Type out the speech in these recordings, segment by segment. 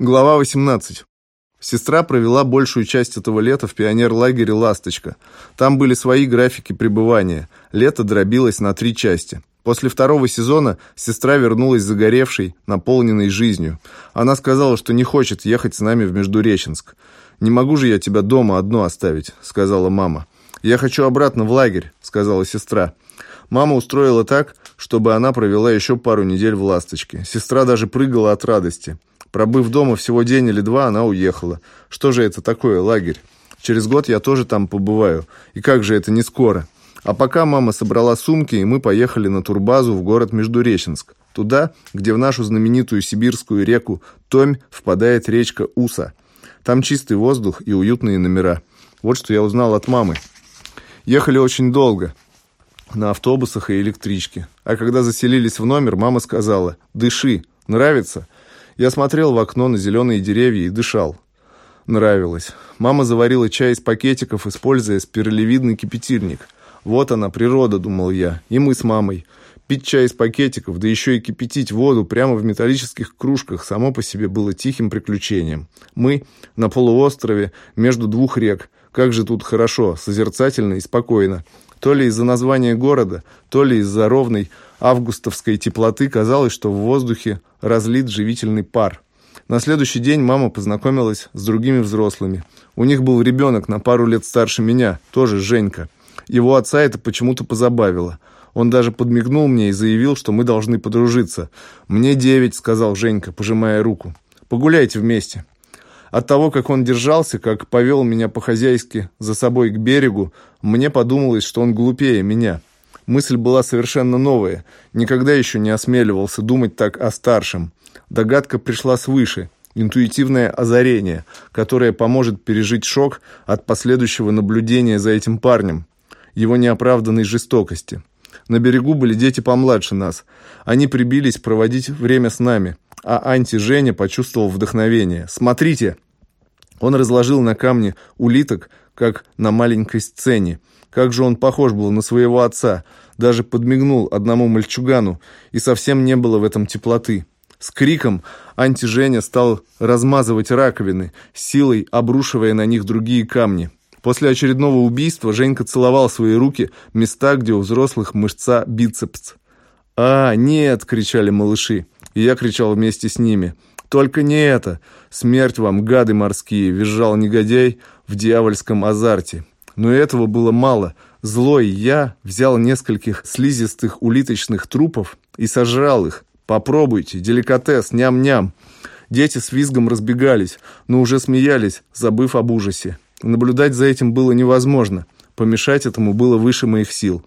Глава 18. Сестра провела большую часть этого лета в пионер-лагере «Ласточка». Там были свои графики пребывания. Лето дробилось на три части. После второго сезона сестра вернулась загоревшей, наполненной жизнью. Она сказала, что не хочет ехать с нами в Междуреченск. «Не могу же я тебя дома одну оставить», — сказала мама. «Я хочу обратно в лагерь», — сказала сестра. Мама устроила так, чтобы она провела еще пару недель в «Ласточке». Сестра даже прыгала от радости. Пробыв дома всего день или два, она уехала. Что же это такое, лагерь? Через год я тоже там побываю. И как же это не скоро? А пока мама собрала сумки, и мы поехали на турбазу в город Междуреченск. Туда, где в нашу знаменитую сибирскую реку Томь впадает речка Уса. Там чистый воздух и уютные номера. Вот что я узнал от мамы. Ехали очень долго, на автобусах и электричке. А когда заселились в номер, мама сказала «Дыши, нравится?» Я смотрел в окно на зеленые деревья и дышал. Нравилось. Мама заварила чай из пакетиков, используя спиралевидный кипятильник. Вот она, природа, думал я. И мы с мамой. Пить чай из пакетиков, да еще и кипятить воду прямо в металлических кружках само по себе было тихим приключением. Мы на полуострове между двух рек. Как же тут хорошо, созерцательно и спокойно. То ли из-за названия города, то ли из-за ровной августовской теплоты казалось, что в воздухе разлит живительный пар. На следующий день мама познакомилась с другими взрослыми. У них был ребенок на пару лет старше меня, тоже Женька. Его отца это почему-то позабавило. Он даже подмигнул мне и заявил, что мы должны подружиться. «Мне девять», — сказал Женька, пожимая руку. «Погуляйте вместе». От того, как он держался, как повел меня по-хозяйски за собой к берегу, мне подумалось, что он глупее меня. Мысль была совершенно новая. Никогда еще не осмеливался думать так о старшем. Догадка пришла свыше. Интуитивное озарение, которое поможет пережить шок от последующего наблюдения за этим парнем, его неоправданной жестокости. На берегу были дети помладше нас. Они прибились проводить время с нами, а Анти-Женя почувствовал вдохновение. «Смотрите!» Он разложил на камне улиток, как на маленькой сцене. Как же он похож был на своего отца. Даже подмигнул одному мальчугану, и совсем не было в этом теплоты. С криком анти-Женя стал размазывать раковины, силой обрушивая на них другие камни. После очередного убийства Женька целовал свои руки, места, где у взрослых мышца бицепс. «А, нет!» — кричали малыши, и я кричал вместе с ними. «Только не это! Смерть вам, гады морские!» — визжал негодяй в дьявольском азарте. Но этого было мало. Злой я взял нескольких слизистых улиточных трупов и сожрал их. Попробуйте, деликатес, ням-ням. Дети с визгом разбегались, но уже смеялись, забыв об ужасе. Наблюдать за этим было невозможно. Помешать этому было выше моих сил.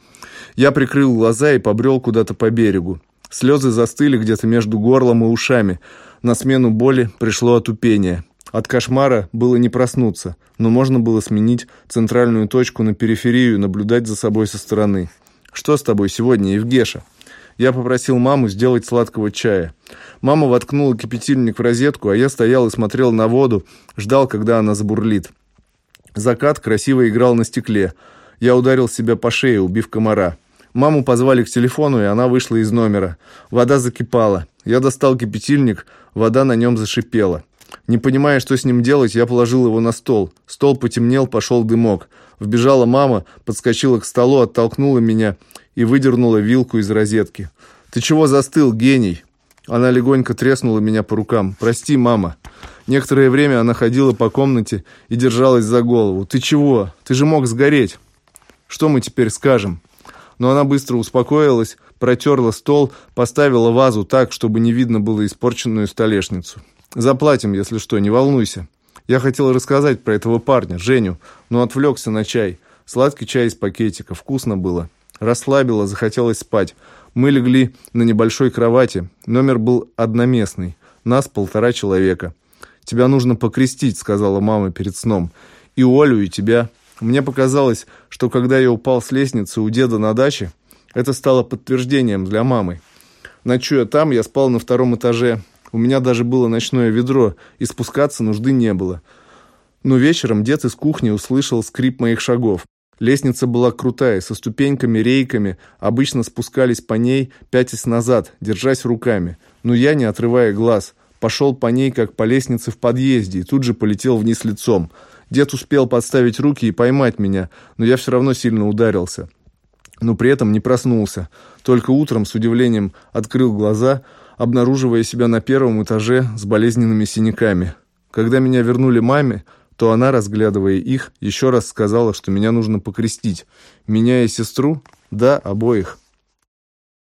Я прикрыл глаза и побрел куда-то по берегу. Слезы застыли где-то между горлом и ушами. На смену боли пришло отупение. От кошмара было не проснуться, но можно было сменить центральную точку на периферию и наблюдать за собой со стороны. «Что с тобой сегодня, Евгеша?» Я попросил маму сделать сладкого чая. Мама воткнула кипятильник в розетку, а я стоял и смотрел на воду, ждал, когда она забурлит. Закат красиво играл на стекле. Я ударил себя по шее, убив комара. Маму позвали к телефону, и она вышла из номера. Вода закипала. Я достал кипятильник, вода на нем зашипела. Не понимая, что с ним делать, я положил его на стол. Стол потемнел, пошел дымок. Вбежала мама, подскочила к столу, оттолкнула меня и выдернула вилку из розетки. «Ты чего застыл, гений?» Она легонько треснула меня по рукам. «Прости, мама». Некоторое время она ходила по комнате и держалась за голову. «Ты чего? Ты же мог сгореть». «Что мы теперь скажем?» Но она быстро успокоилась, протерла стол, поставила вазу так, чтобы не видно было испорченную столешницу. Заплатим, если что, не волнуйся. Я хотел рассказать про этого парня, Женю, но отвлекся на чай. Сладкий чай из пакетика, вкусно было. Расслабило, захотелось спать. Мы легли на небольшой кровати. Номер был одноместный. Нас полтора человека. «Тебя нужно покрестить», — сказала мама перед сном. «И Олю, и тебя». Мне показалось, что когда я упал с лестницы у деда на даче, это стало подтверждением для мамы. Ночуя там, я спал на втором этаже, у меня даже было ночное ведро, и спускаться нужды не было. Но вечером дед из кухни услышал скрип моих шагов. Лестница была крутая, со ступеньками, рейками. Обычно спускались по ней, пятясь назад, держась руками. Но я, не отрывая глаз, пошел по ней, как по лестнице в подъезде, и тут же полетел вниз лицом. Дед успел подставить руки и поймать меня, но я все равно сильно ударился. Но при этом не проснулся. Только утром с удивлением открыл глаза, обнаруживая себя на первом этаже с болезненными синяками. Когда меня вернули маме, то она, разглядывая их, еще раз сказала, что меня нужно покрестить. Меня и сестру? Да, обоих.